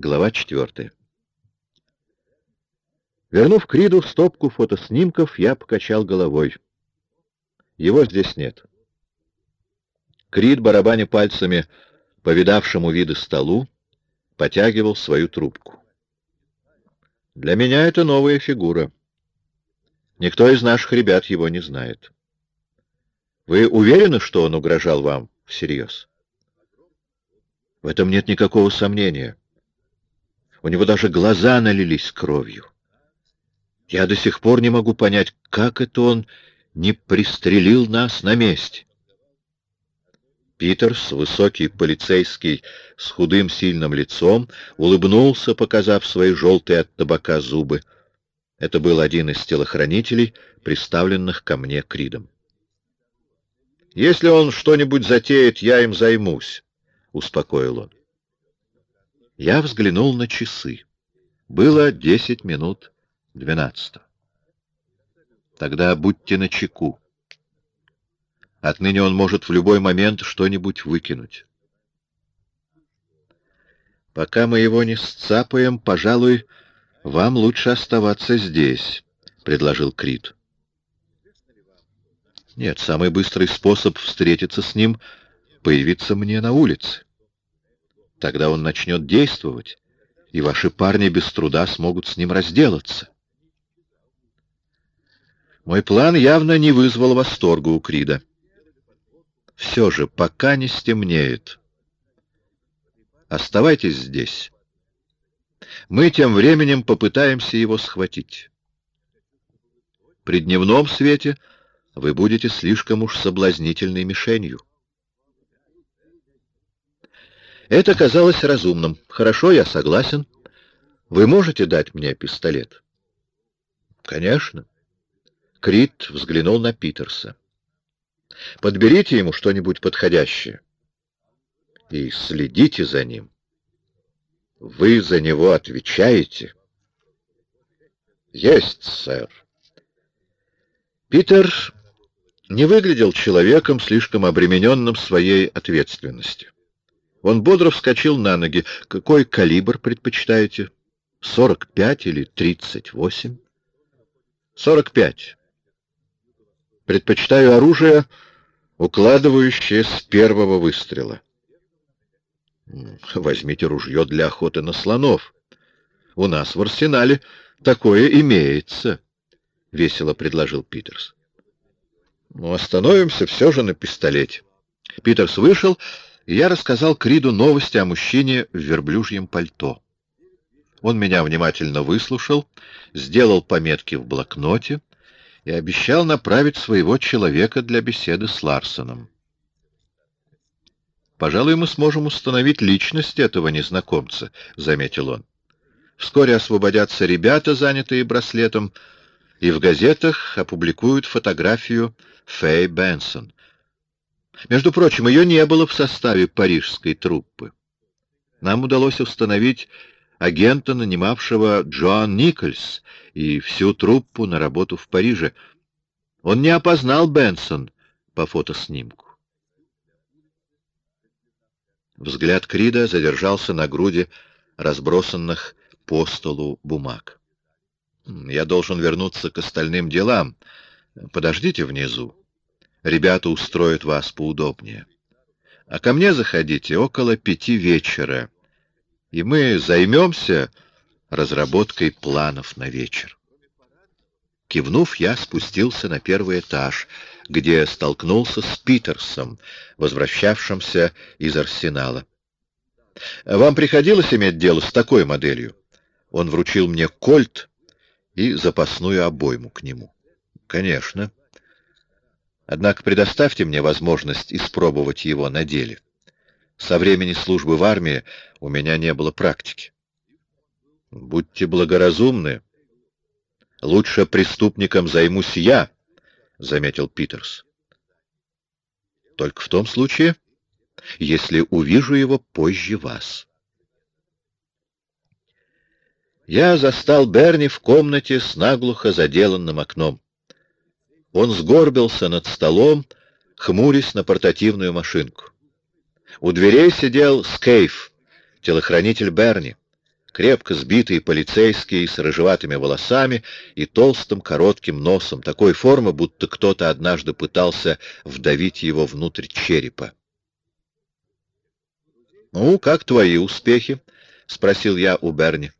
Глава четвертая. Вернув Криду стопку фотоснимков, я покачал головой. Его здесь нет. Крид, барабаня пальцами по видавшему виды столу, потягивал свою трубку. Для меня это новая фигура. Никто из наших ребят его не знает. Вы уверены, что он угрожал вам всерьез? В этом нет никакого сомнения. У него даже глаза налились кровью. Я до сих пор не могу понять, как это он не пристрелил нас на месте. Питерс, высокий полицейский с худым сильным лицом, улыбнулся, показав свои желтые от табака зубы. Это был один из телохранителей, приставленных ко мне Кридом. «Если он что-нибудь затеет, я им займусь», — успокоил он. Я взглянул на часы. Было десять минут двенадцатого. Тогда будьте начеку. Отныне он может в любой момент что-нибудь выкинуть. Пока мы его не сцапаем, пожалуй, вам лучше оставаться здесь, — предложил Крит. Нет, самый быстрый способ встретиться с ним — появиться мне на улице. Тогда он начнет действовать, и ваши парни без труда смогут с ним разделаться. Мой план явно не вызвал восторга у Крида. Все же, пока не стемнеет, оставайтесь здесь. Мы тем временем попытаемся его схватить. При дневном свете вы будете слишком уж соблазнительной мишенью. Это казалось разумным. Хорошо, я согласен. Вы можете дать мне пистолет? Конечно. Крит взглянул на Питерса. Подберите ему что-нибудь подходящее. И следите за ним. Вы за него отвечаете? Есть, сэр. Питер не выглядел человеком, слишком обремененным своей ответственностью. Он бодро вскочил на ноги. Какой калибр предпочитаете? Сорок пять или тридцать восемь? Сорок пять. Предпочитаю оружие, укладывающее с первого выстрела. Возьмите ружье для охоты на слонов. У нас в арсенале такое имеется, — весело предложил Питерс. Ну, остановимся все же на пистолете. Питерс вышел я рассказал Криду новости о мужчине в верблюжьем пальто. Он меня внимательно выслушал, сделал пометки в блокноте и обещал направить своего человека для беседы с Ларсоном. «Пожалуй, мы сможем установить личность этого незнакомца», — заметил он. «Вскоре освободятся ребята, занятые браслетом, и в газетах опубликуют фотографию Фэй Бенсон. Между прочим, ее не было в составе парижской труппы. Нам удалось установить агента, нанимавшего Джоан Никольс, и всю труппу на работу в Париже. Он не опознал Бенсон по фотоснимку. Взгляд Крида задержался на груди разбросанных по столу бумаг. «Я должен вернуться к остальным делам. Подождите внизу. Ребята устроят вас поудобнее. А ко мне заходите около пяти вечера, и мы займемся разработкой планов на вечер. Кивнув, я спустился на первый этаж, где столкнулся с Питерсом, возвращавшимся из арсенала. «Вам приходилось иметь дело с такой моделью?» Он вручил мне кольт и запасную обойму к нему. «Конечно». Однако предоставьте мне возможность испробовать его на деле. Со времени службы в армии у меня не было практики. Будьте благоразумны. Лучше преступником займусь я, — заметил Питерс. Только в том случае, если увижу его позже вас. Я застал Берни в комнате с наглухо заделанным окном. Он сгорбился над столом, хмурясь на портативную машинку. У дверей сидел Скейф, телохранитель Берни, крепко сбитый полицейский с рыжеватыми волосами и толстым коротким носом, такой формы, будто кто-то однажды пытался вдавить его внутрь черепа. «Ну, как твои успехи?» — спросил я у Берни.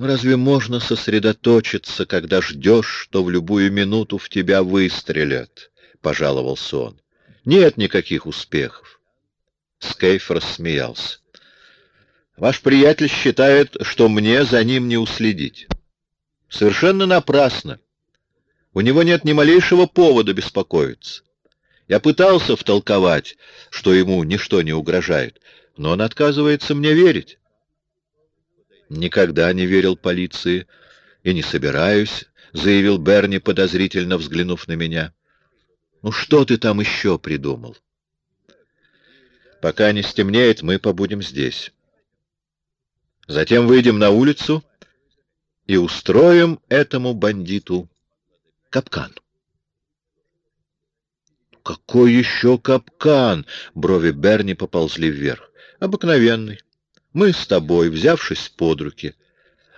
«Ну, «Разве можно сосредоточиться, когда ждешь, что в любую минуту в тебя выстрелят?» — пожаловался он. «Нет никаких успехов». Скейф рассмеялся. «Ваш приятель считает, что мне за ним не уследить. Совершенно напрасно. У него нет ни малейшего повода беспокоиться. Я пытался втолковать, что ему ничто не угрожает, но он отказывается мне верить. Никогда не верил полиции и не собираюсь, — заявил Берни, подозрительно взглянув на меня. Ну что ты там еще придумал? Пока не стемнеет, мы побудем здесь. Затем выйдем на улицу и устроим этому бандиту капкан. «Какой еще капкан?» — брови Берни поползли вверх. «Обыкновенный. Мы с тобой, взявшись под руки,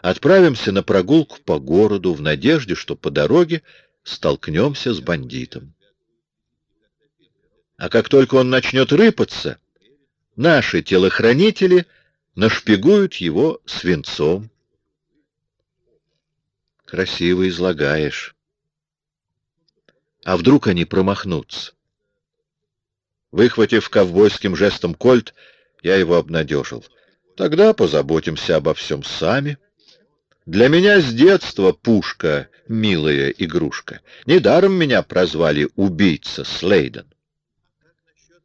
отправимся на прогулку по городу в надежде, что по дороге столкнемся с бандитом. А как только он начнет рыпаться, наши телохранители нашпигуют его свинцом. Красиво излагаешь. А вдруг они промахнутся? Выхватив ковбойским жестом кольт, я его обнадежил. Тогда позаботимся обо всем сами. Для меня с детства пушка — милая игрушка. Недаром меня прозвали убийца Слейден.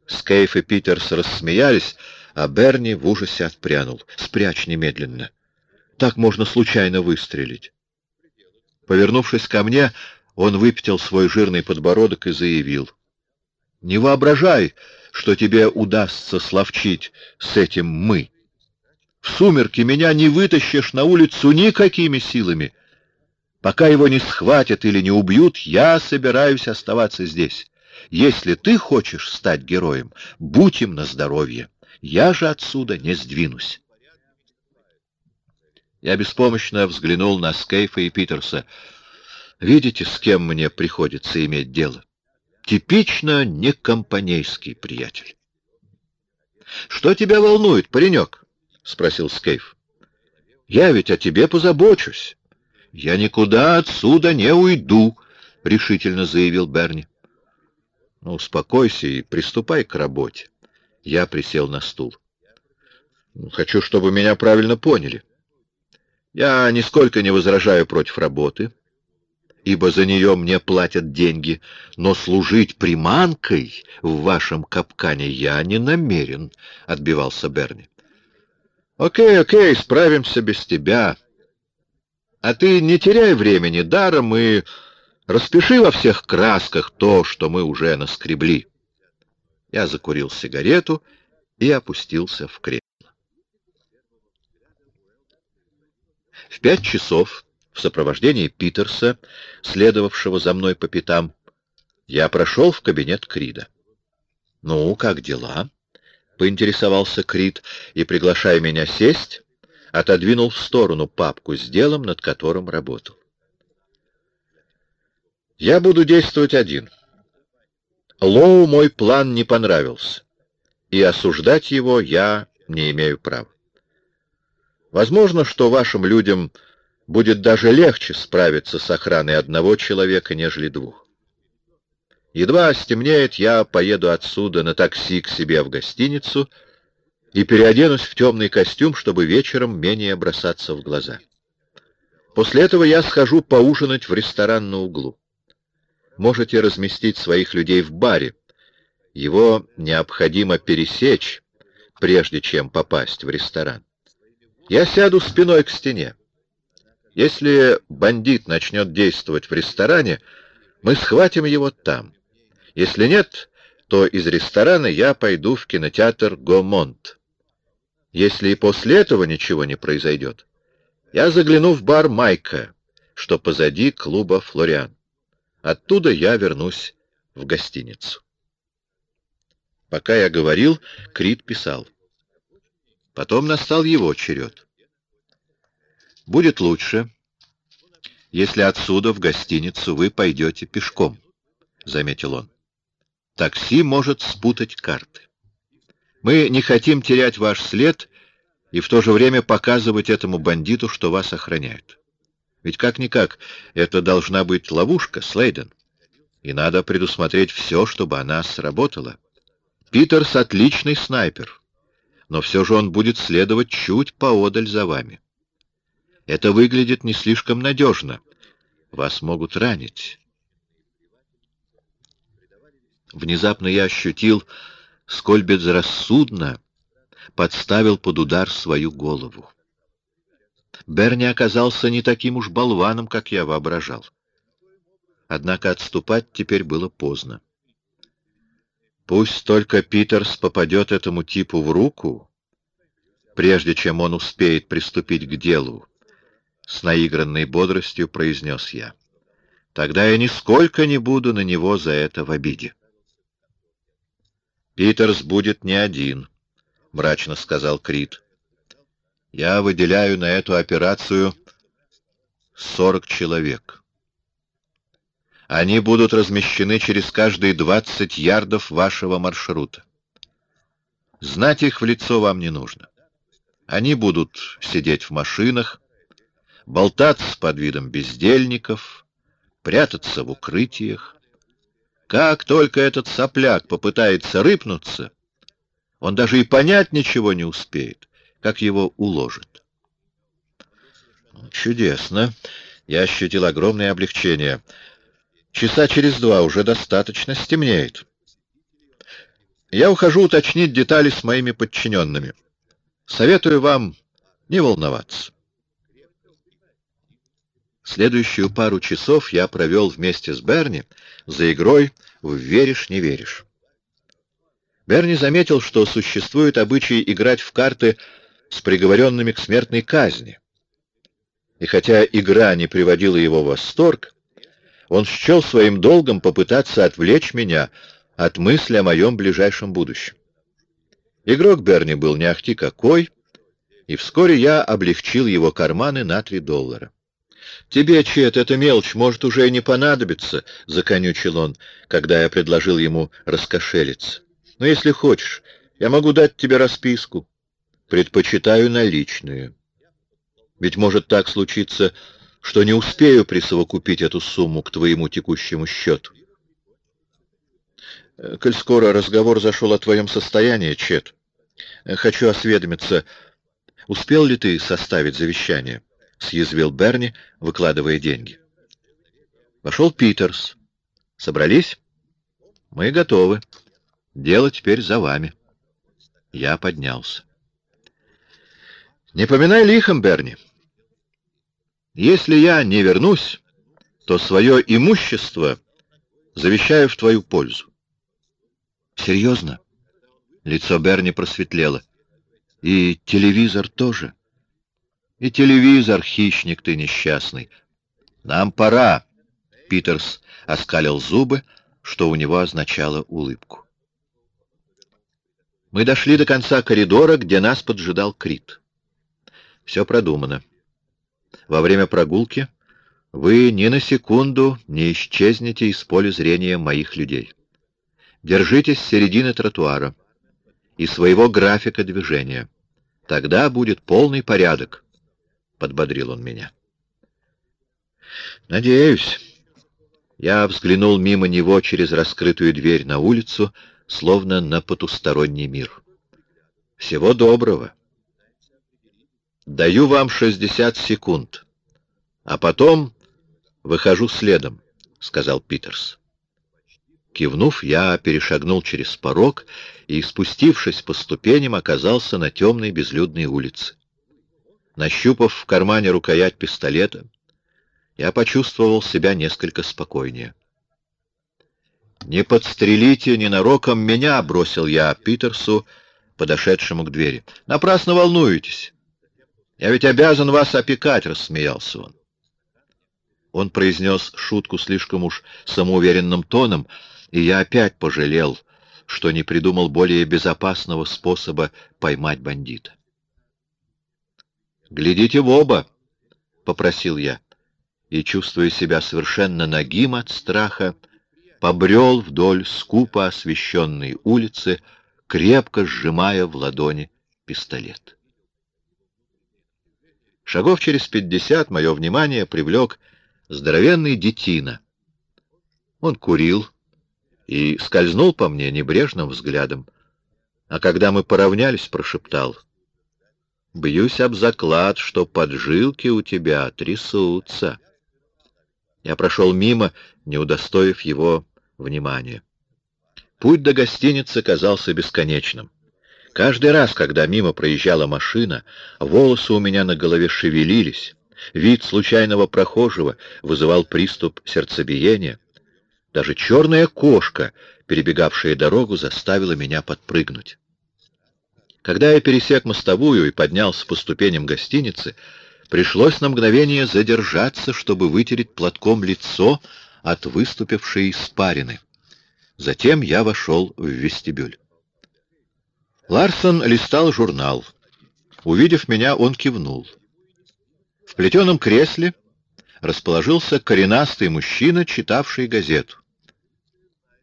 Скейф и Питерс рассмеялись, а Берни в ужасе отпрянул. «Спрячь немедленно. Так можно случайно выстрелить». Повернувшись ко мне, он выпятил свой жирный подбородок и заявил. Не воображай, что тебе удастся словчить с этим «мы». В сумерки меня не вытащишь на улицу никакими силами. Пока его не схватят или не убьют, я собираюсь оставаться здесь. Если ты хочешь стать героем, будь им на здоровье. Я же отсюда не сдвинусь. Я беспомощно взглянул на Скейфа и Питерса. Видите, с кем мне приходится иметь дело? Типично некомпанейский приятель. — Что тебя волнует, паренек? — спросил Скейф. — Я ведь о тебе позабочусь. — Я никуда отсюда не уйду, — решительно заявил Берни. — Ну, успокойся и приступай к работе. Я присел на стул. — Хочу, чтобы меня правильно поняли. Я нисколько не возражаю против работы, ибо за нее мне платят деньги, но служить приманкой в вашем капкане я не намерен, — отбивался Берни. — Окей, окей, справимся без тебя. А ты не теряй времени даром и распиши во всех красках то, что мы уже наскребли. Я закурил сигарету и опустился в кресло. В пять часов в сопровождении Питерса, следовавшего за мной по пятам, я прошел в кабинет Крида. «Ну, как дела?» — поинтересовался Крид и, приглашая меня сесть, отодвинул в сторону папку с делом, над которым работал. «Я буду действовать один. Лоу мой план не понравился, и осуждать его я не имею права. Возможно, что вашим людям будет даже легче справиться с охраной одного человека, нежели двух. Едва стемнеет, я поеду отсюда на такси к себе в гостиницу и переоденусь в темный костюм, чтобы вечером менее бросаться в глаза. После этого я схожу поужинать в ресторан на углу. Можете разместить своих людей в баре. Его необходимо пересечь, прежде чем попасть в ресторан. Я сяду спиной к стене. Если бандит начнет действовать в ресторане, мы схватим его там. Если нет, то из ресторана я пойду в кинотеатр «Гомонт». Если и после этого ничего не произойдет, я загляну в бар «Майка», что позади клуба «Флориан». Оттуда я вернусь в гостиницу. Пока я говорил, Крит писал. Потом настал его черед. Будет лучше, если отсюда в гостиницу вы пойдете пешком, — заметил он. Такси может спутать карты. Мы не хотим терять ваш след и в то же время показывать этому бандиту, что вас охраняют. Ведь как-никак это должна быть ловушка, Слейден. И надо предусмотреть все, чтобы она сработала. Питерс — отличный снайпер, но все же он будет следовать чуть поодаль за вами. Это выглядит не слишком надежно. Вас могут ранить. Внезапно я ощутил, сколь безрассудно подставил под удар свою голову. Берни оказался не таким уж болваном, как я воображал. Однако отступать теперь было поздно. Пусть только Питерс попадет этому типу в руку, прежде чем он успеет приступить к делу, с наигранной бодростью произнес я. Тогда я нисколько не буду на него за это в обиде. Питерс будет не один, — мрачно сказал Крит. Я выделяю на эту операцию сорок человек. Они будут размещены через каждые двадцать ярдов вашего маршрута. Знать их в лицо вам не нужно. Они будут сидеть в машинах, болтаться под видом бездельников, прятаться в укрытиях. Как только этот сопляк попытается рыпнуться, он даже и понять ничего не успеет, как его уложат. Чудесно. Я ощутил огромное облегчение. Часа через два уже достаточно стемнеет. Я ухожу уточнить детали с моими подчиненными. Советую вам не волноваться. Следующую пару часов я провел вместе с Берни за игрой в «Веришь, не веришь». Берни заметил, что существует обычай играть в карты с приговоренными к смертной казни. И хотя игра не приводила его в восторг, он счел своим долгом попытаться отвлечь меня от мысли о моем ближайшем будущем. Игрок Берни был не ахти какой, и вскоре я облегчил его карманы на три доллара. «Тебе, Чет, эта мелочь может уже и не понадобиться», — законючил он, когда я предложил ему раскошелиться. «Но если хочешь, я могу дать тебе расписку. Предпочитаю наличные. Ведь может так случиться, что не успею присовокупить эту сумму к твоему текущему счету. Коль скоро разговор зашел о твоем состоянии, Чет, хочу осведомиться, успел ли ты составить завещание? — съязвил Берни, выкладывая деньги. Вошел Питерс. Собрались? Мы готовы. Дело теперь за вами. Я поднялся. Не поминай лихом, Берни. Если я не вернусь, то свое имущество завещаю в твою пользу. Серьезно? Лицо Берни просветлело. И телевизор тоже. И телевизор, хищник ты несчастный. Нам пора. Питерс оскалил зубы, что у него означало улыбку. Мы дошли до конца коридора, где нас поджидал Крит. Все продумано. Во время прогулки вы ни на секунду не исчезнете из поля зрения моих людей. Держитесь середины тротуара и своего графика движения. Тогда будет полный порядок, — подбодрил он меня. Надеюсь. Я взглянул мимо него через раскрытую дверь на улицу, словно на потусторонний мир. Всего доброго. Даю вам 60 секунд, а потом выхожу следом, — сказал Питерс. Кивнув, я перешагнул через порог и, спустившись по ступеням, оказался на темной безлюдной улице. Нащупав в кармане рукоять пистолета, я почувствовал себя несколько спокойнее. «Не подстрелите ненароком меня!» — бросил я Питерсу, подошедшему к двери. «Напрасно волнуетесь. «Я ведь обязан вас опекать», — рассмеялся он. Он произнес шутку слишком уж самоуверенным тоном, и я опять пожалел, что не придумал более безопасного способа поймать бандита. «Глядите в оба», попросил я, и, чувствуя себя совершенно нагим от страха, побрел вдоль скупо освещенной улицы, крепко сжимая в ладони пистолет. Шагов через пятьдесят мое внимание привлек здоровенный детина. Он курил и скользнул по мне небрежным взглядом, а когда мы поравнялись, прошептал — Бьюсь об заклад, что поджилки у тебя трясутся. Я прошел мимо, не удостоив его внимания. Путь до гостиницы казался бесконечным. Каждый раз, когда мимо проезжала машина, волосы у меня на голове шевелились, вид случайного прохожего вызывал приступ сердцебиения. Даже черная кошка, перебегавшая дорогу, заставила меня подпрыгнуть. Когда я пересек мостовую и поднялся по ступеням гостиницы, пришлось на мгновение задержаться, чтобы вытереть платком лицо от выступившей испарины. Затем я вошел в вестибюль. Ларсон листал журнал. Увидев меня, он кивнул. В плетеном кресле расположился коренастый мужчина, читавший газету.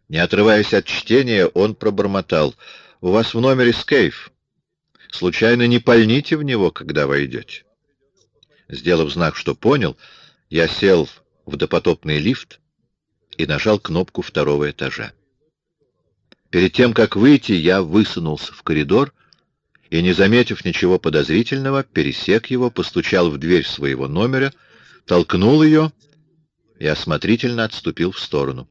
Не отрываясь от чтения, он пробормотал. «У вас в номере скейф. Случайно не пальните в него, когда войдете. Сделав знак, что понял, я сел в допотопный лифт и нажал кнопку второго этажа. Перед тем, как выйти, я высунулся в коридор и, не заметив ничего подозрительного, пересек его, постучал в дверь своего номера, толкнул ее и осмотрительно отступил в сторону.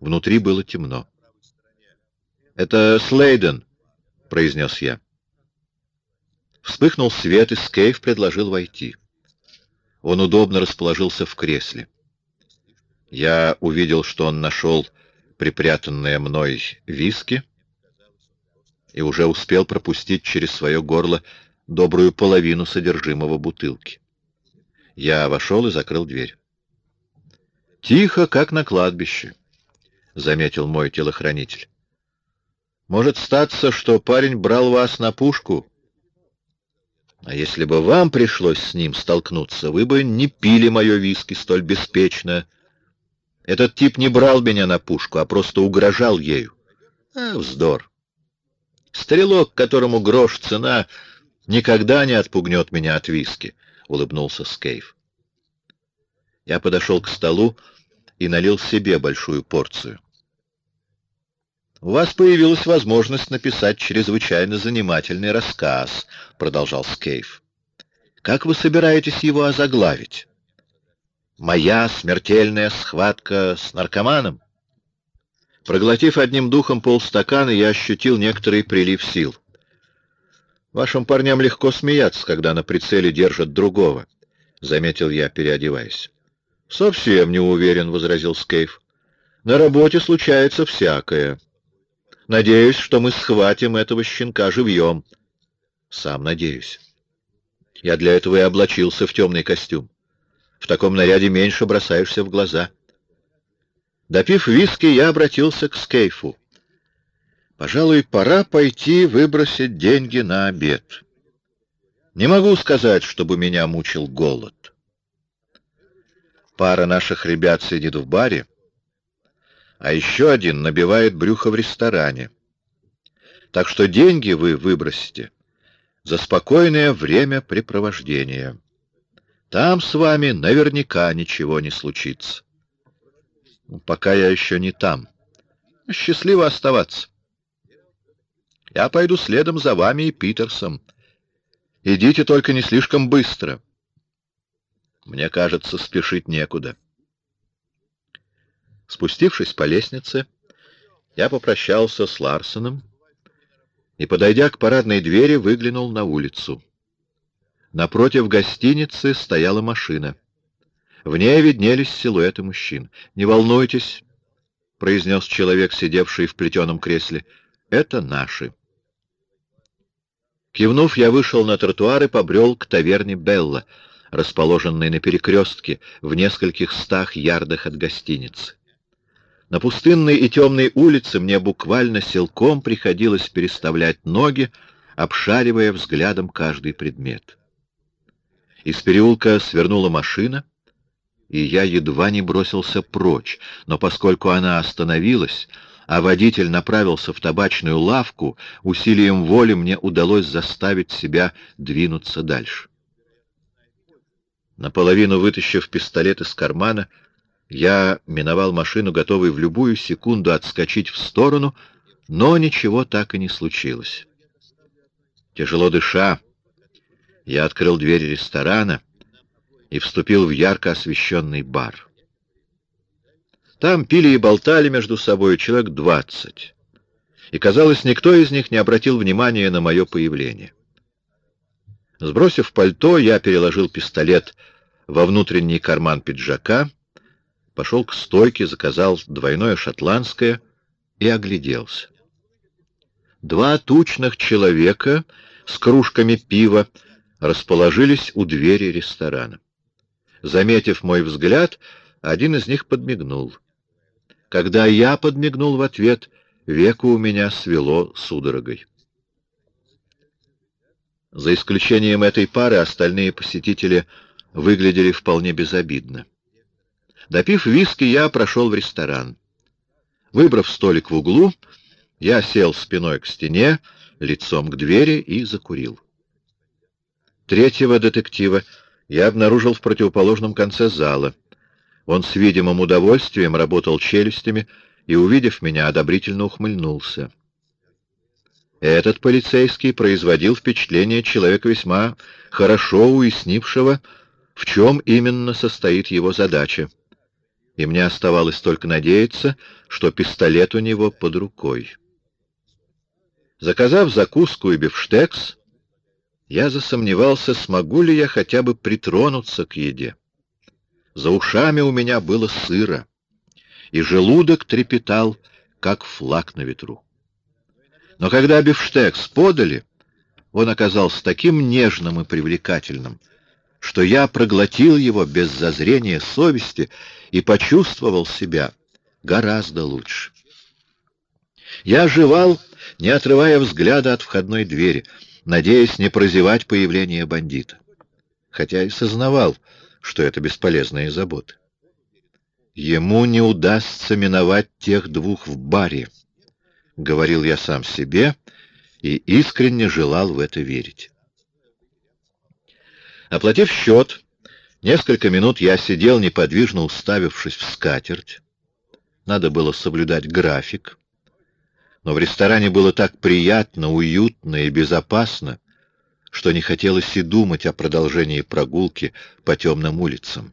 Внутри было темно. «Это Слейден», — произнес я. Вспыхнул свет, и Скейф предложил войти. Он удобно расположился в кресле. Я увидел, что он нашел припрятанное мной виски и уже успел пропустить через свое горло добрую половину содержимого бутылки. Я вошел и закрыл дверь. «Тихо, как на кладбище», — заметил мой телохранитель. «Может статься, что парень брал вас на пушку, а если бы вам пришлось с ним столкнуться, вы бы не пили мое виски столь беспечно. Этот тип не брал меня на пушку, а просто угрожал ею. А, вздор. Стрелок, которому грош цена, никогда не отпугнет меня от виски, — улыбнулся Скейф. Я подошел к столу и налил себе большую порцию. «У вас появилась возможность написать чрезвычайно занимательный рассказ», — продолжал Скейф. «Как вы собираетесь его озаглавить? Моя смертельная схватка с наркоманом?» Проглотив одним духом полстакана, я ощутил некоторый прилив сил. «Вашим парням легко смеяться, когда на прицеле держат другого», — заметил я, переодеваясь. «Совсем не уверен», — возразил Скейф. «На работе случается всякое». Надеюсь, что мы схватим этого щенка живьем. Сам надеюсь. Я для этого и облачился в темный костюм. В таком наряде меньше бросаешься в глаза. Допив виски, я обратился к Скейфу. Пожалуй, пора пойти выбросить деньги на обед. Не могу сказать, чтобы меня мучил голод. Пара наших ребят сидит в баре, а еще один набивает брюхо в ресторане. Так что деньги вы выбросите за спокойное времяпрепровождение. Там с вами наверняка ничего не случится. Пока я еще не там. Счастливо оставаться. Я пойду следом за вами и Питерсом. Идите только не слишком быстро. Мне кажется, спешить некуда. Спустившись по лестнице, я попрощался с Ларсоном и, подойдя к парадной двери, выглянул на улицу. Напротив гостиницы стояла машина. В ней виднелись силуэты мужчин. «Не волнуйтесь», — произнес человек, сидевший в плетеном кресле, — «это наши». Кивнув, я вышел на тротуар и побрел к таверне Белла, расположенной на перекрестке в нескольких стах ярдах от гостиницы. На пустынной и темной улице мне буквально силком приходилось переставлять ноги, обшаривая взглядом каждый предмет. Из переулка свернула машина, и я едва не бросился прочь, но поскольку она остановилась, а водитель направился в табачную лавку, усилием воли мне удалось заставить себя двинуться дальше. Наполовину вытащив пистолет из кармана, я миновал машину, готовый в любую секунду отскочить в сторону, но ничего так и не случилось. Тяжело дыша, я открыл дверь ресторана и вступил в ярко освещенный бар. Там пили и болтали между собой человек двадцать, и, казалось, никто из них не обратил внимания на мое появление. Сбросив пальто, я переложил пистолет во внутренний карман пиджака, пошел к стойке, заказал двойное шотландское и огляделся. Два тучных человека с кружками пива расположились у двери ресторана. Заметив мой взгляд, один из них подмигнул. Когда я подмигнул в ответ, веку у меня свело судорогой. За исключением этой пары, остальные посетители выглядели вполне безобидно. Допив виски, я прошел в ресторан. Выбрав столик в углу, я сел спиной к стене, лицом к двери и закурил. Третьего детектива я обнаружил в противоположном конце зала. Он с видимым удовольствием работал челюстями и, увидев меня, одобрительно ухмыльнулся. Этот полицейский производил впечатление человека весьма хорошо уяснившего, в чем именно состоит его задача. И мне оставалось только надеяться, что пистолет у него под рукой. Заказав закуску и бифштекс, я засомневался, смогу ли я хотя бы притронуться к еде. За ушами у меня было сыро, и желудок трепетал, как флаг на ветру. Но когда бифштекс подали, он оказался таким нежным и привлекательным, что я проглотил его без зазрения совести и почувствовал себя гораздо лучше. Я жевал, не отрывая взгляда от входной двери — надеясь не прозевать появление бандита, хотя и сознавал, что это бесполезные заботы. Ему не удастся миновать тех двух в баре, — говорил я сам себе и искренне желал в это верить. Оплатив счет, несколько минут я сидел неподвижно уставившись в скатерть. Надо было соблюдать график, но в ресторане было так приятно, уютно и безопасно, что не хотелось и думать о продолжении прогулки по темным улицам.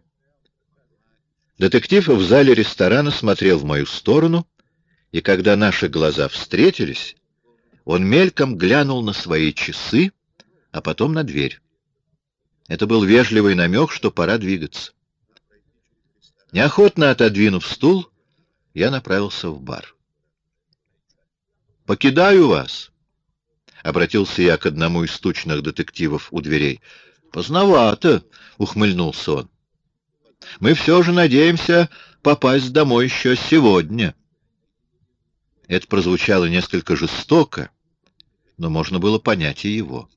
Детектив в зале ресторана смотрел в мою сторону, и когда наши глаза встретились, он мельком глянул на свои часы, а потом на дверь. Это был вежливый намек, что пора двигаться. Неохотно отодвинув стул, я направился в бар. «Покидаю вас», — обратился я к одному из тучных детективов у дверей. «Поздновато», — ухмыльнулся он. «Мы все же надеемся попасть домой еще сегодня». Это прозвучало несколько жестоко, но можно было понять и его.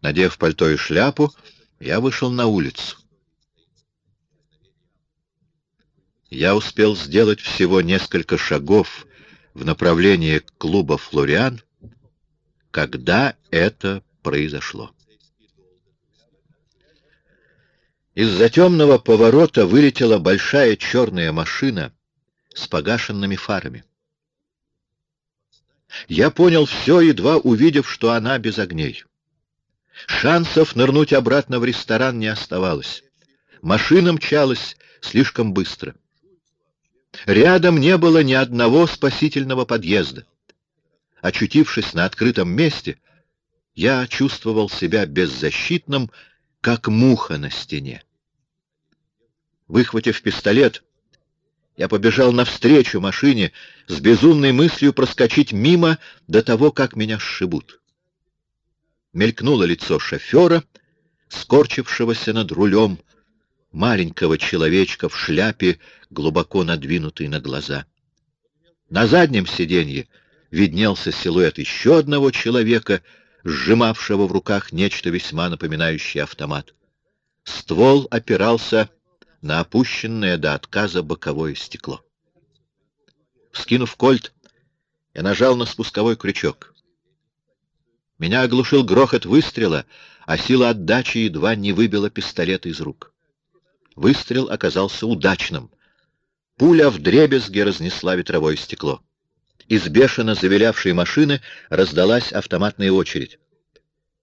Надев пальто и шляпу, я вышел на улицу. Я успел сделать всего несколько шагов в направлении клуба «Флориан», когда это произошло. Из-за темного поворота вылетела большая черная машина с погашенными фарами. Я понял все, едва увидев, что она без огней. Шансов нырнуть обратно в ресторан не оставалось. Машина мчалась слишком быстро. Рядом не было ни одного спасительного подъезда. Очутившись на открытом месте, я чувствовал себя беззащитным, как муха на стене. Выхватив пистолет, я побежал навстречу машине с безумной мыслью проскочить мимо до того, как меня сшибут. Мелькнуло лицо шофера, скорчившегося над рулем, маленького человечка в шляпе, глубоко надвинутой на глаза. На заднем сиденье виднелся силуэт еще одного человека, сжимавшего в руках нечто весьма напоминающее автомат. Ствол опирался на опущенное до отказа боковое стекло. Вскинув кольт, я нажал на спусковой крючок. Меня оглушил грохот выстрела, а сила отдачи едва не выбила пистолет из рук. Выстрел оказался удачным. Пуля вдребезги разнесла ветровое стекло. Из бешено завилявшей машины раздалась автоматная очередь.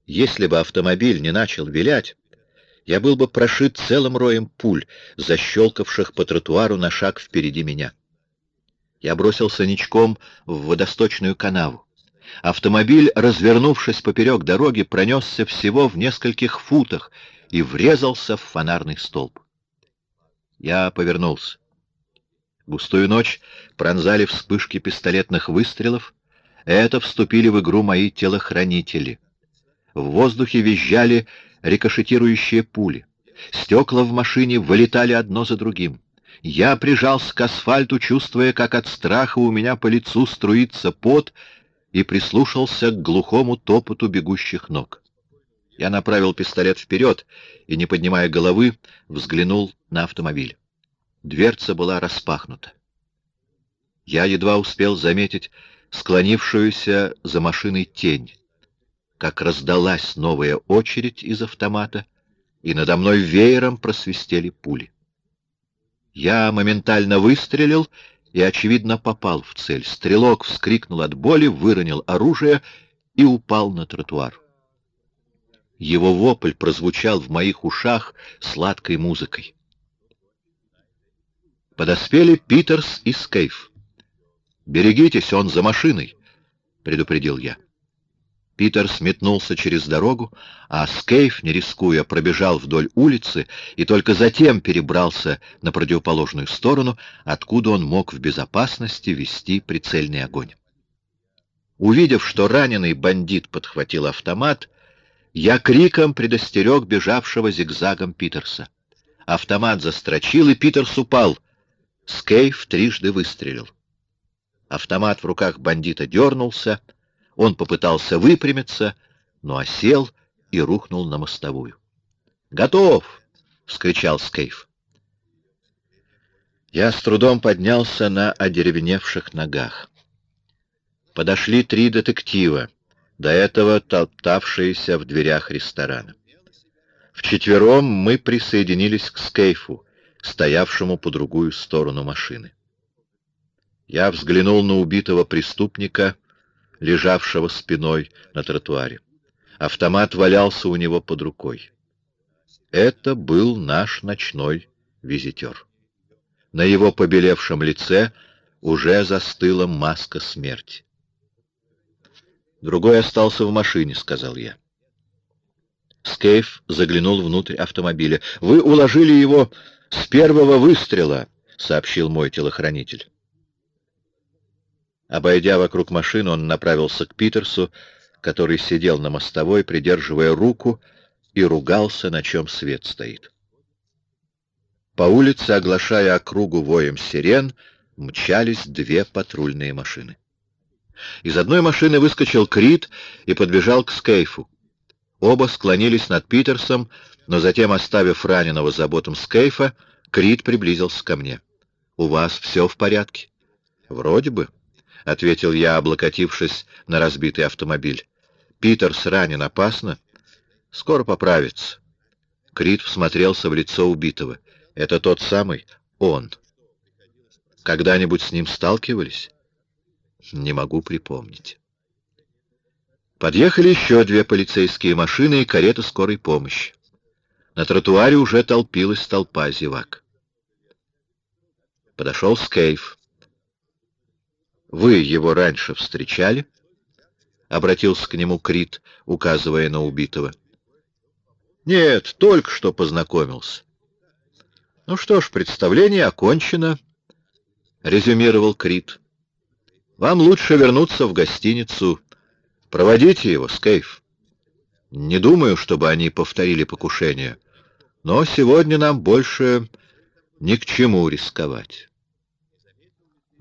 Если бы автомобиль не начал вилять, я был бы прошит целым роем пуль, защелкавших по тротуару на шаг впереди меня. Я бросился ничком в водосточную канаву. Автомобиль, развернувшись поперек дороги, пронесся всего в нескольких футах и врезался в фонарный столб. Я повернулся. Густую ночь пронзали вспышки пистолетных выстрелов. Это вступили в игру мои телохранители. В воздухе визжали рикошетирующие пули. Стекла в машине вылетали одно за другим. Я прижался к асфальту, чувствуя, как от страха у меня по лицу струится пот, и прислушался к глухому топоту бегущих ног. Я направил пистолет вперед и, не поднимая головы, взглянул на автомобиль. Дверца была распахнута. Я едва успел заметить склонившуюся за машиной тень как раздалась новая очередь из автомата, и надо мной веером просвистели пули. Я моментально выстрелил и, очевидно, попал в цель. Стрелок вскрикнул от боли, выронил оружие и упал на тротуар. Его вопль прозвучал в моих ушах сладкой музыкой. Подоспели Питерс и Скейф. «Берегитесь, он за машиной», — предупредил я. Питер сметнулся через дорогу, а Скейф, не рискуя, пробежал вдоль улицы и только затем перебрался на противоположную сторону, откуда он мог в безопасности вести прицельный огонь. Увидев, что раненый бандит подхватил автомат, я криком предостерег бежавшего зигзагом Питерса. Автомат застрочил, и Питерс упал. Скейф трижды выстрелил. Автомат в руках бандита дернулся — он попытался выпрямиться, но осел и рухнул на мостовую. «Готов!» — вскричал Скейф. Я с трудом поднялся на одеревеневших ногах. Подошли три детектива, до этого топтавшиеся в дверях ресторана. Вчетвером мы присоединились к Скейфу, стоявшему по другую сторону машины. Я взглянул на убитого преступника лежавшего спиной на тротуаре. Автомат валялся у него под рукой. Это был наш ночной визитер. На его побелевшем лице уже застыла маска смерти. «Другой остался в машине», — сказал я. Скейф заглянул внутрь автомобиля. «Вы уложили его с первого выстрела», — сообщил мой телохранитель. Обойдя вокруг машины, он направился к Питерсу, который сидел на мостовой, придерживая руку, и ругался, на чем свет стоит. По улице, оглашая округу воем сирен, мчались две патрульные машины. Из одной машины выскочил Крит и подбежал к Скейфу. Оба склонились над Питерсом, но затем, оставив раненого заботам Скейфа, Крит приблизился ко мне. «У вас все в порядке?» «Вроде бы», — ответил я, облокотившись на разбитый автомобиль. «Питерс ранен опасно. Скоро поправится». Крит всмотрелся в лицо убитого. «Это тот самый? Он. Когда-нибудь с ним сталкивались?» «Не могу припомнить». Подъехали еще две полицейские машины и карета скорой помощи. На тротуаре уже толпилась толпа зевак. Подошел Скейф. Вы его раньше встречали? Обратился к нему Крит, указывая на убитого. Нет, только что познакомился. Ну что ж, представление окончено, резюмировал Крит. Вам лучше вернуться в гостиницу. Проводите его, Скейф. Не думаю, чтобы они повторили покушение, но сегодня нам больше ни к чему рисковать.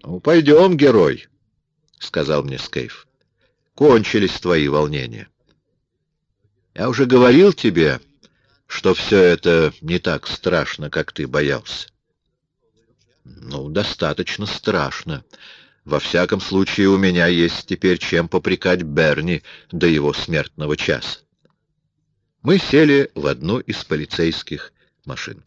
«Ну, пойдем, герой», — сказал мне Скейф. «Кончились твои волнения. Я уже говорил тебе, что все это не так страшно, как ты боялся. Ну, достаточно страшно. Во всяком случае, у меня есть теперь чем попрекать Берни до его смертного часа. Мы сели в одну из полицейских машин.